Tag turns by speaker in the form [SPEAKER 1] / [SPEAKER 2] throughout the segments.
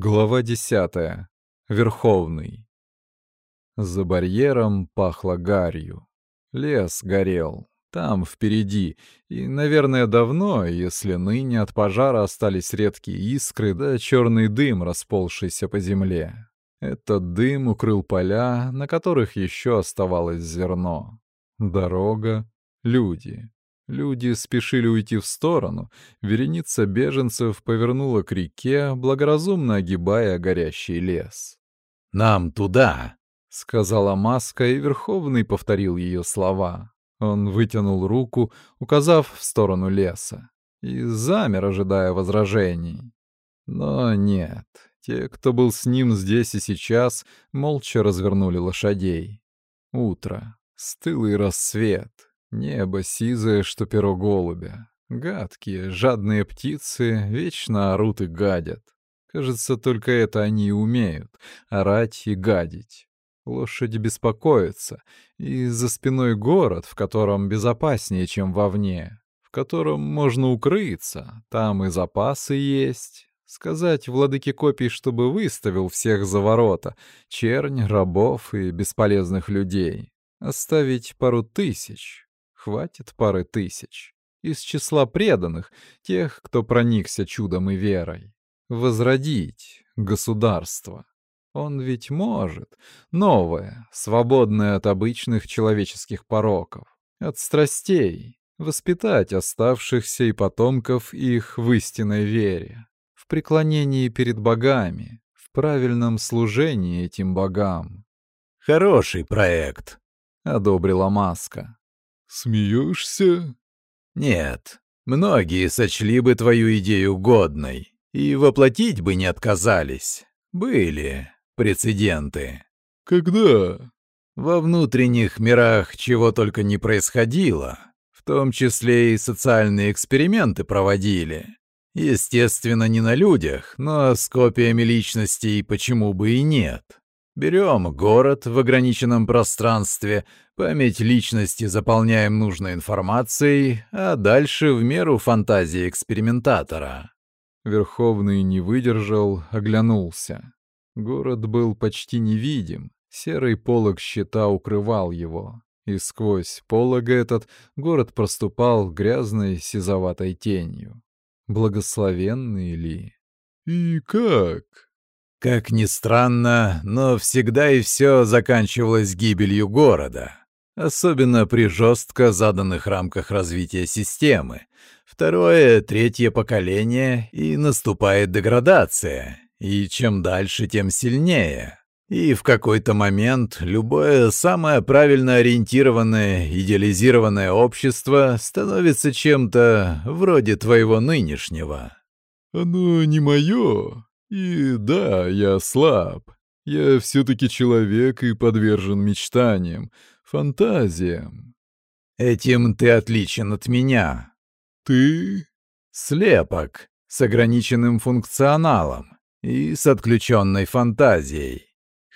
[SPEAKER 1] Глава десятая. Верховный. За барьером пахло гарью. Лес горел. Там, впереди. И, наверное, давно, если ныне от пожара остались редкие искры да черный дым, расползшийся по земле. Этот дым укрыл поля, на которых еще оставалось зерно. Дорога, люди. Люди спешили уйти в сторону, вереница беженцев повернула к реке, благоразумно огибая горящий лес.
[SPEAKER 2] «Нам туда!»
[SPEAKER 1] — сказала Маска, и Верховный повторил ее слова. Он вытянул руку, указав в сторону леса, и замер, ожидая возражений. Но нет, те, кто был с ним здесь и сейчас, молча развернули лошадей. Утро, стылый рассвет — Небо сизое, что перо голубя. Гадкие, жадные птицы вечно орут и гадят. Кажется, только это они и умеют — орать и гадить. Лошадь беспокоится, и за спиной город, в котором безопаснее, чем вовне, в котором можно укрыться, там и запасы есть. Сказать владыке копий, чтобы выставил всех за ворота, чернь, рабов и бесполезных людей. Оставить пару тысяч, хватит пары тысяч. Из числа преданных, тех, кто проникся чудом и верой. Возродить государство. Он ведь может. Новое, свободное от обычных человеческих пороков, от страстей, воспитать оставшихся и потомков их в истинной вере, в преклонении перед богами, в правильном служении этим богам.
[SPEAKER 2] «Хороший проект», —
[SPEAKER 1] одобрила Маска.
[SPEAKER 3] «Смеешься?»
[SPEAKER 2] «Нет. Многие сочли бы твою идею годной и воплотить бы не отказались. Были прецеденты».
[SPEAKER 3] «Когда?»
[SPEAKER 2] «Во внутренних мирах чего только не происходило. В том числе и социальные эксперименты проводили. Естественно, не на людях, но с копиями личностей почему бы и нет. Берем город в ограниченном пространстве, память личности заполняем нужной информацией, а дальше в меру фантазии экспериментатора.
[SPEAKER 1] Верховный не выдержал, оглянулся. Город был почти невидим, серый полог щита укрывал его, и сквозь полог этот город проступал грязной сизоватой тенью. Благословенный ли?
[SPEAKER 3] «И как?»
[SPEAKER 2] Как ни странно, но всегда и все заканчивалось гибелью города. Особенно при жестко заданных рамках развития системы. Второе, третье поколение, и наступает деградация. И чем дальше, тем сильнее. И в какой-то момент любое самое правильно ориентированное, идеализированное общество становится чем-то вроде твоего нынешнего.
[SPEAKER 3] «Оно не мое», и да, я слаб. Я все-таки человек и подвержен мечтаниям, фантазиям.
[SPEAKER 2] Этим ты отличен от меня.
[SPEAKER 3] Ты?
[SPEAKER 2] Слепок, с ограниченным функционалом и с отключенной фантазией.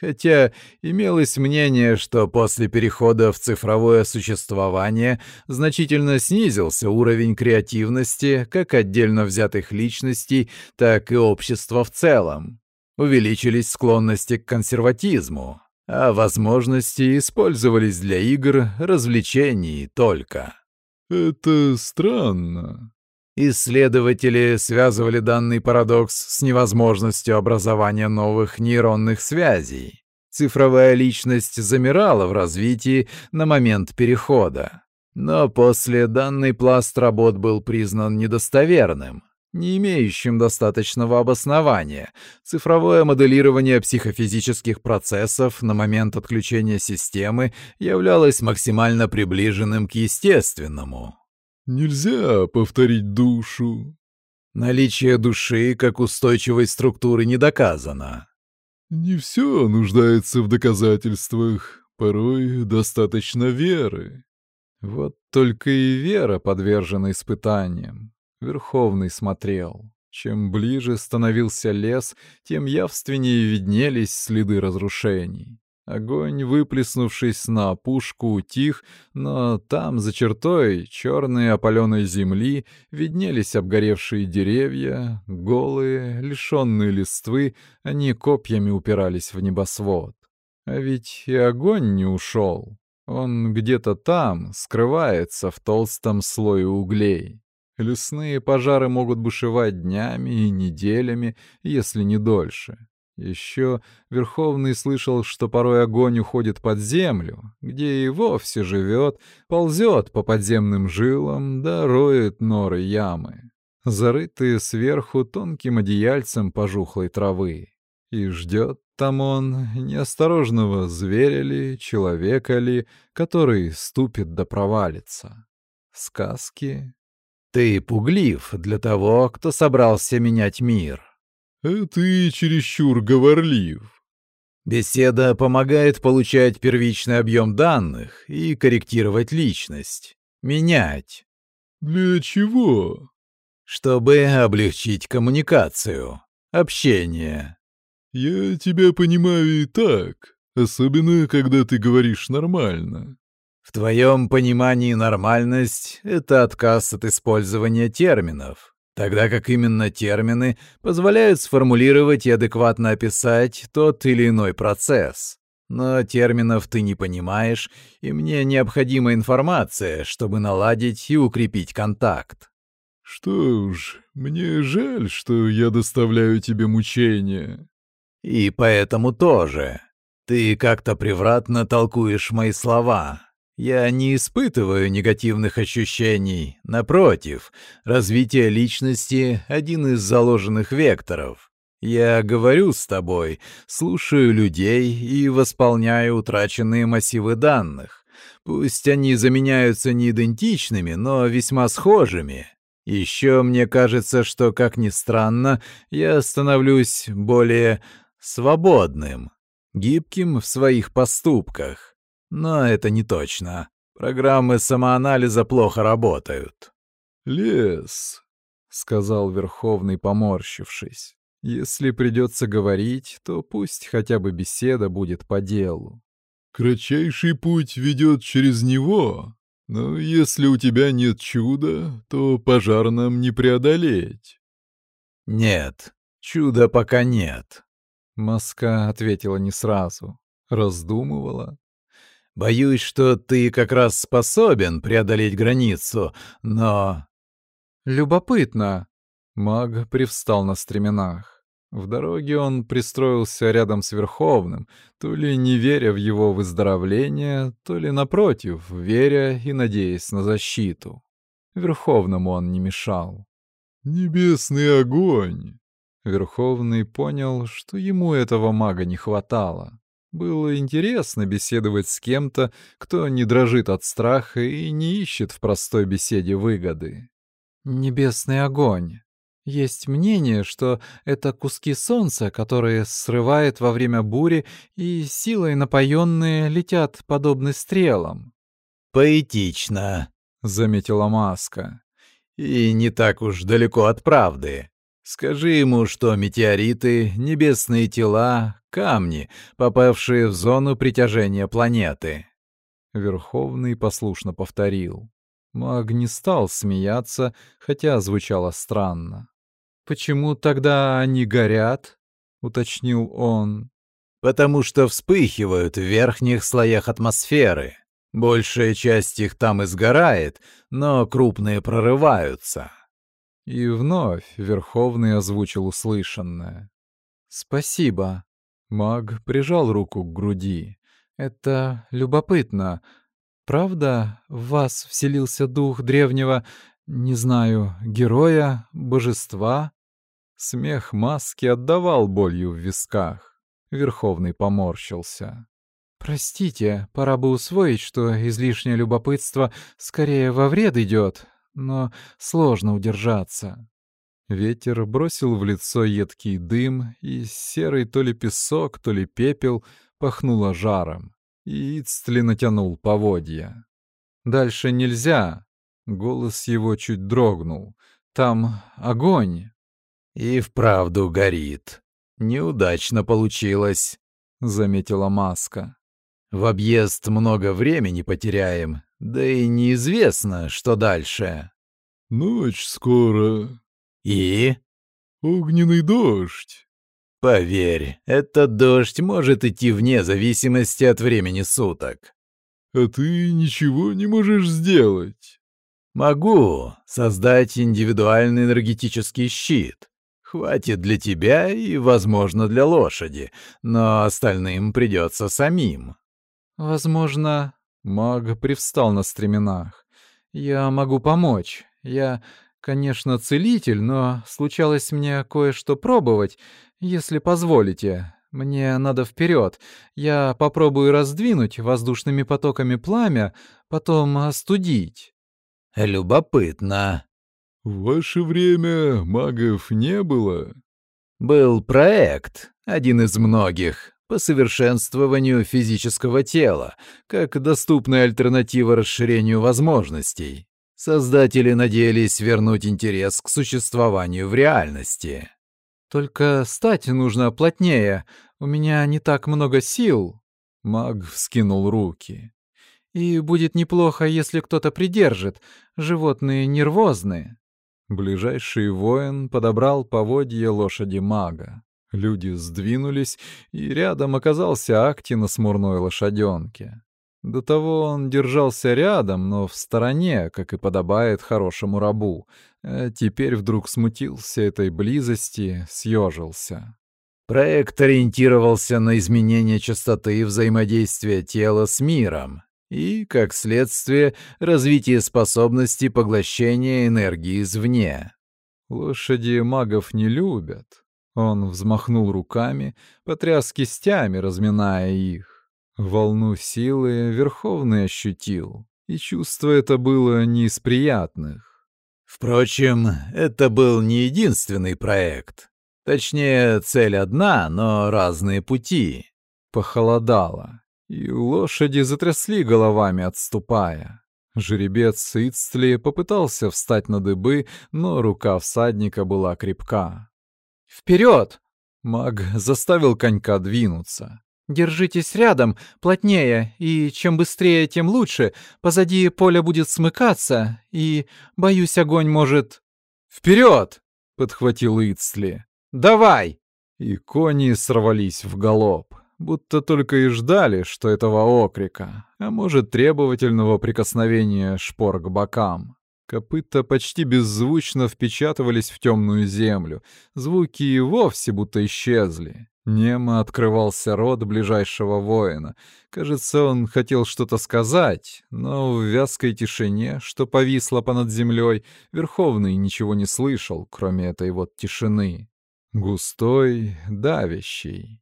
[SPEAKER 2] Хотя имелось мнение, что после перехода в цифровое существование значительно снизился уровень креативности как отдельно взятых личностей, так и общества в целом. Увеличились склонности к консерватизму, а возможности использовались для игр, развлечений только.
[SPEAKER 3] «Это странно»,
[SPEAKER 2] Исследователи связывали данный парадокс с невозможностью образования новых нейронных связей. Цифровая личность замирала в развитии на момент перехода. Но после данный пласт работ был признан недостоверным, не имеющим достаточного обоснования. Цифровое моделирование психофизических процессов на момент отключения системы являлось максимально приближенным к естественному.
[SPEAKER 3] Нельзя повторить душу.
[SPEAKER 2] Наличие души как устойчивой структуры не доказано.
[SPEAKER 3] Не все нуждается в доказательствах. Порой достаточно веры.
[SPEAKER 1] Вот только и вера подвержена испытаниям. Верховный смотрел. Чем ближе становился лес, тем явственнее виднелись следы разрушений. Огонь, выплеснувшись на опушку, утих, но там, за чертой черной опаленной земли, виднелись обгоревшие деревья, голые, лишенные листвы, они копьями упирались в небосвод. А ведь и огонь не ушел. Он где-то там, скрывается в толстом слое углей. Лесные пожары могут бушевать днями и неделями, если не дольше. Еще Верховный слышал, что порой огонь уходит под землю, где и вовсе живет, ползет по подземным жилам, да роет норы ямы, зарытые сверху тонким одеяльцем пожухлой травы. И ждет там он неосторожного зверя ли, человека ли, который ступит да провалится. Сказки.
[SPEAKER 2] Ты пуглив для того, кто собрался менять мир.
[SPEAKER 3] А ты чересчур говорлив.
[SPEAKER 2] Беседа помогает получать первичный объем данных и корректировать личность. Менять.
[SPEAKER 3] Для чего?
[SPEAKER 2] Чтобы облегчить коммуникацию, общение.
[SPEAKER 3] Я тебя понимаю и так, особенно когда ты говоришь нормально.
[SPEAKER 2] В твоем понимании нормальность — это отказ от использования терминов, тогда как именно термины позволяют сформулировать и адекватно описать тот или иной процесс. Но терминов ты не понимаешь, и мне необходима информация, чтобы наладить и укрепить контакт.
[SPEAKER 3] Что ж, мне жаль, что я доставляю тебе мучения.
[SPEAKER 2] И поэтому тоже. Ты как-то превратно толкуешь мои слова. Я не испытываю негативных ощущений. Напротив, развитие личности — один из заложенных векторов. Я говорю с тобой, слушаю людей и восполняю утраченные массивы данных. Пусть они заменяются не идентичными, но весьма схожими. Еще мне кажется, что, как ни странно, я становлюсь более свободным, гибким в своих поступках. Но это не точно. Программы самоанализа плохо работают.
[SPEAKER 1] «Лес», — сказал Верховный, поморщившись. «Если придется говорить, то пусть хотя бы беседа будет по делу».
[SPEAKER 3] «Кратчайший путь ведет через него, но если у тебя нет чуда, то пожар нам не преодолеть».
[SPEAKER 2] «Нет, чуда пока нет.
[SPEAKER 1] Маска ответила не сразу, раздумывала.
[SPEAKER 2] «Боюсь, что ты как раз способен преодолеть границу, но...»
[SPEAKER 1] «Любопытно!» Маг привстал на стременах. В дороге он пристроился рядом с Верховным, то ли не веря в его выздоровление, то ли, напротив, веря и надеясь на защиту. Верховному он не мешал.
[SPEAKER 3] «Небесный огонь!»
[SPEAKER 1] Верховный понял, что ему этого мага не хватало. Было интересно беседовать с кем-то, кто не дрожит от страха и не ищет в простой беседе выгоды. «Небесный огонь. Есть мнение, что это куски солнца, которые срывает во время бури и силой напоенные летят подобно стрелам».
[SPEAKER 2] «Поэтично», — заметила Маска. «И не так уж далеко от правды. Скажи ему, что метеориты, небесные тела, камни, попавшие в зону притяжения планеты.
[SPEAKER 1] Верховный послушно повторил. Маг не стал смеяться, хотя звучало странно. «Почему тогда они горят?» — уточнил он.
[SPEAKER 2] «Потому что вспыхивают в верхних слоях атмосферы. Большая часть их там изгорает, но крупные прорываются».
[SPEAKER 1] И вновь Верховный озвучил услышанное. «Спасибо». Маг прижал руку к груди. «Это любопытно. Правда, в вас вселился дух древнего, не знаю, героя, божества?» Смех маски отдавал болью в висках. Верховный поморщился. «Простите, пора бы усвоить, что излишнее любопытство скорее во вред идет, но сложно удержаться. Ветер бросил в лицо едкий дым, и серый то ли песок, то ли пепел пахнуло жаром, и Ицтли натянул поводья. «Дальше нельзя!» — голос его чуть дрогнул. «Там огонь!»
[SPEAKER 2] «И вправду горит. Неудачно получилось», —
[SPEAKER 1] заметила Маска.
[SPEAKER 2] В объезд много времени потеряем, да и неизвестно, что дальше.
[SPEAKER 3] Ночь скоро.
[SPEAKER 2] И?
[SPEAKER 3] Огненный дождь.
[SPEAKER 2] Поверь, этот дождь может идти вне зависимости от времени суток.
[SPEAKER 3] А ты ничего не можешь сделать.
[SPEAKER 2] Могу создать индивидуальный энергетический щит. Хватит для тебя и, возможно, для лошади, но остальным придется самим.
[SPEAKER 1] Возможно, маг привстал на стременах. Я могу помочь. Я, конечно, целитель, но случалось мне кое-что пробовать, если позволите, мне надо вперед. Я попробую раздвинуть воздушными потоками пламя, потом остудить.
[SPEAKER 2] Любопытно.
[SPEAKER 3] В ваше время магов не было.
[SPEAKER 2] Был проект, один из многих, по совершенствованию физического тела, как доступная альтернатива расширению возможностей. Создатели надеялись вернуть интерес к существованию в реальности.
[SPEAKER 1] Только стать нужно плотнее. У меня не так много сил. Маг вскинул руки. И будет неплохо, если кто-то придержит. Животные нервозные. Ближайший воин подобрал поводье лошади мага. Люди сдвинулись, и рядом оказался Акти на смурной лошаденке. До того он держался рядом, но в стороне, как и подобает хорошему рабу. А теперь вдруг смутился этой близости, съежился.
[SPEAKER 2] Проект ориентировался на изменение частоты взаимодействия тела с миром и, как следствие, развитие способности поглощения энергии извне.
[SPEAKER 1] Лошади магов не любят. Он взмахнул руками, потряс кистями, разминая их. Волну силы Верховный ощутил, и чувство это было не из приятных.
[SPEAKER 2] Впрочем, это был не единственный проект. Точнее, цель одна, но разные пути.
[SPEAKER 1] Похолодало, и лошади затрясли головами, отступая. Жеребец Ицтли попытался встать на дыбы, но рука всадника была крепка. «Вперед!» Маг заставил конька двинуться. Держитесь рядом, плотнее, и чем быстрее, тем лучше. Позади поле будет смыкаться, и, боюсь, огонь может... «Вперед!» — подхватил Ицли. «Давай!» И кони сорвались в галоп, будто только и ждали, что этого окрика, а может, требовательного прикосновения шпор к бокам. Копыта почти беззвучно впечатывались в темную землю, звуки и вовсе будто исчезли. Немо открывался рот ближайшего воина. Кажется, он хотел что-то сказать, но в вязкой тишине, что повисла понад землей, Верховный ничего не слышал, кроме этой вот тишины. Густой, давящий.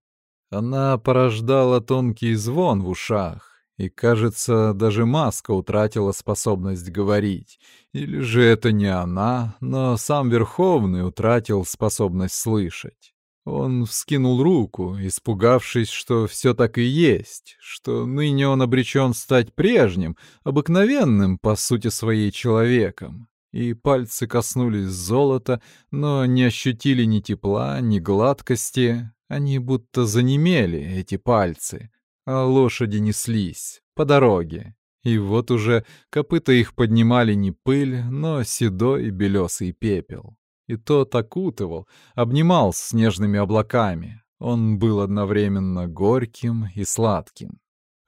[SPEAKER 1] Она порождала тонкий звон в ушах, и, кажется, даже маска утратила способность говорить. Или же это не она, но сам Верховный утратил способность слышать. Он вскинул руку, испугавшись, что все так и есть, что ныне он обречен стать прежним, обыкновенным, по сути своей, человеком. И пальцы коснулись золота, но не ощутили ни тепла, ни гладкости. Они будто занемели, эти пальцы, а лошади неслись по дороге. И вот уже копыта их поднимали не пыль, но седой белесый пепел и тот окутывал, обнимал снежными облаками. Он был одновременно горьким и сладким.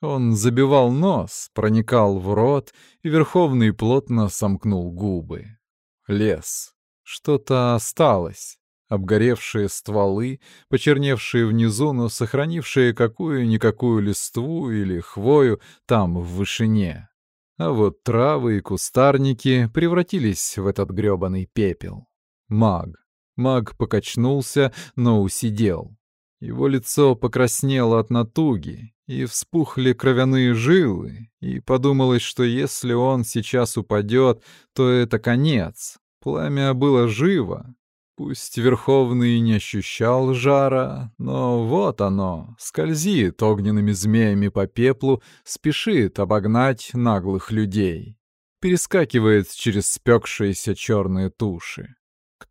[SPEAKER 1] Он забивал нос, проникал в рот, и Верховный плотно сомкнул губы. Лес. Что-то осталось. Обгоревшие стволы, почерневшие внизу, но сохранившие какую-никакую листву или хвою там, в вышине. А вот травы и кустарники превратились в этот грёбаный пепел. Маг. Маг покачнулся, но усидел. Его лицо покраснело от натуги, и вспухли кровяные жилы, и подумалось, что если он сейчас упадет, то это конец. Пламя было живо. Пусть Верховный не ощущал жара, но вот оно, скользит огненными змеями по пеплу, спешит обогнать наглых людей. Перескакивает через спекшиеся черные туши.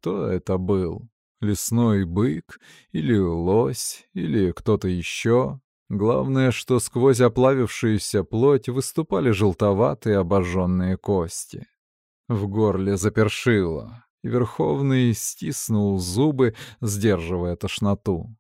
[SPEAKER 1] Кто это был? Лесной бык? Или лось? Или кто-то еще? Главное, что сквозь оплавившуюся плоть выступали желтоватые обожженные кости. В горле запершило, Верховный стиснул зубы, сдерживая тошноту.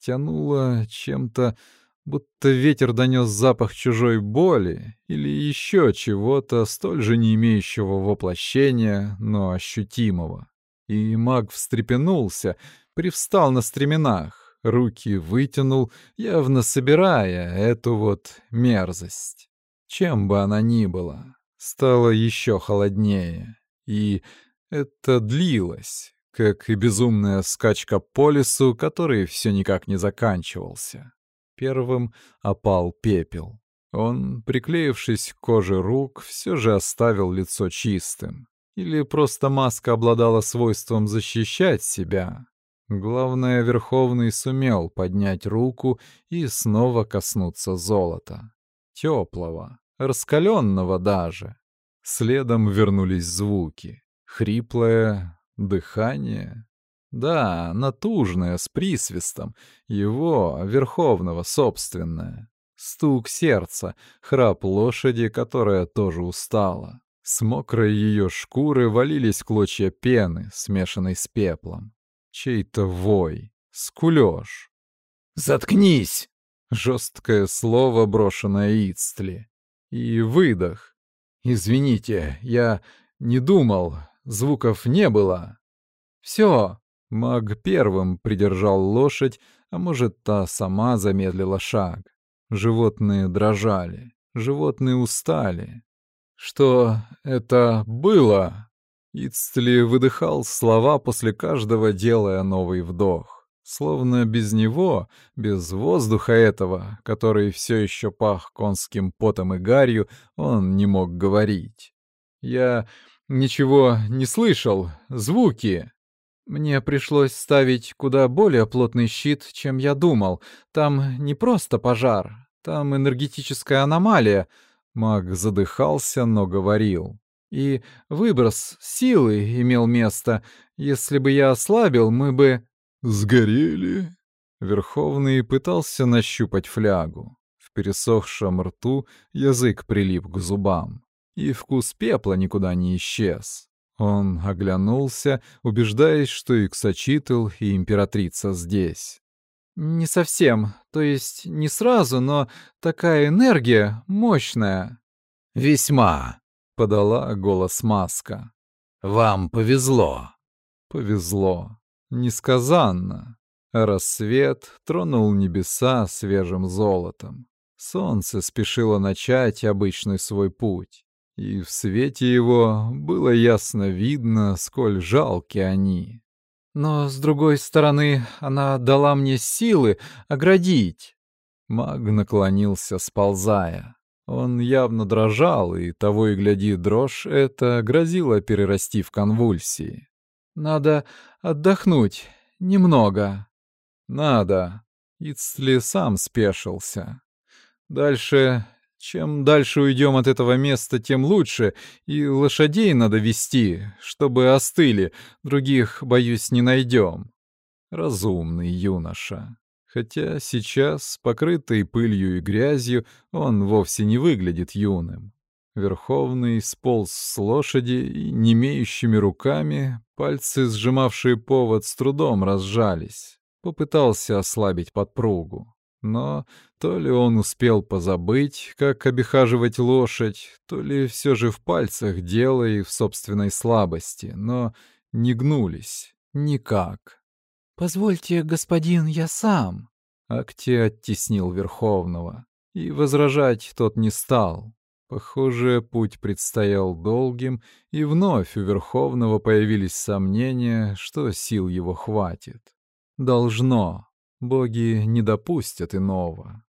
[SPEAKER 1] Тянуло чем-то, будто ветер донес запах чужой боли или еще чего-то столь же не имеющего воплощения, но ощутимого. И маг встрепенулся, привстал на стременах, руки вытянул, явно собирая эту вот мерзость. Чем бы она ни была, стало еще холоднее, и это длилось, как и безумная скачка по лесу, который все никак не заканчивался. Первым опал пепел. Он, приклеившись к коже рук, все же оставил лицо чистым. Или просто маска обладала свойством защищать себя, Главное, Верховный сумел поднять руку и снова коснуться золота. Теплого, раскаленного даже. Следом вернулись звуки. Хриплое дыхание. Да, натужное, с присвистом. Его, Верховного, собственное. Стук сердца, храп лошади, которая тоже устала. С мокрой ее шкуры валились клочья пены, смешанной с пеплом чей-то вой, скулёж.
[SPEAKER 2] «Заткнись!»
[SPEAKER 1] — жесткое слово, брошенное Ицтли. И выдох. «Извините, я не думал, звуков не было». «Всё!» — маг первым придержал лошадь, а может, та сама замедлила шаг. Животные дрожали, животные устали. «Что это было?» Ицтли выдыхал слова после каждого, делая новый вдох. Словно без него, без воздуха этого, который все еще пах конским потом и гарью, он не мог говорить. «Я ничего не слышал. Звуки!» Мне пришлось ставить куда более плотный щит, чем я думал. Там не просто пожар, там энергетическая аномалия. Маг задыхался, но говорил. И выброс силы имел место. Если бы я ослабил, мы бы...
[SPEAKER 3] «Сгорели?»
[SPEAKER 1] Верховный пытался нащупать флягу. В пересохшем рту язык прилип к зубам. И вкус пепла никуда не исчез. Он оглянулся, убеждаясь, что и Ксачитл, и императрица здесь. «Не совсем. То есть не сразу, но такая энергия мощная».
[SPEAKER 2] «Весьма», —
[SPEAKER 1] подала голос Маска.
[SPEAKER 2] «Вам повезло».
[SPEAKER 1] Повезло. Несказанно. Рассвет тронул небеса свежим золотом. Солнце спешило начать обычный свой путь. И в свете его было ясно видно, сколь жалки они. Но, с другой стороны, она дала мне силы оградить. Маг наклонился, сползая. Он явно дрожал, и того и гляди, дрожь это грозила перерасти в конвульсии. «Надо отдохнуть. Немного». «Надо». Ицли сам спешился. «Дальше... Чем дальше уйдем от этого места, тем лучше, и лошадей надо вести, чтобы остыли, других, боюсь, не найдем». Разумный юноша. Хотя сейчас, покрытый пылью и грязью, он вовсе не выглядит юным. Верховный сполз с лошади и немеющими руками, пальцы, сжимавшие повод, с трудом разжались. Попытался ослабить подпругу. Но то ли он успел позабыть, как обихаживать лошадь, то ли все же в пальцах дело и в собственной слабости, но не гнулись. Никак. «Позвольте, господин, я сам». Акте оттеснил Верховного, и возражать тот не стал. Похоже, путь предстоял долгим, и вновь у Верховного появились сомнения, что сил его хватит. Должно. Боги не допустят иного.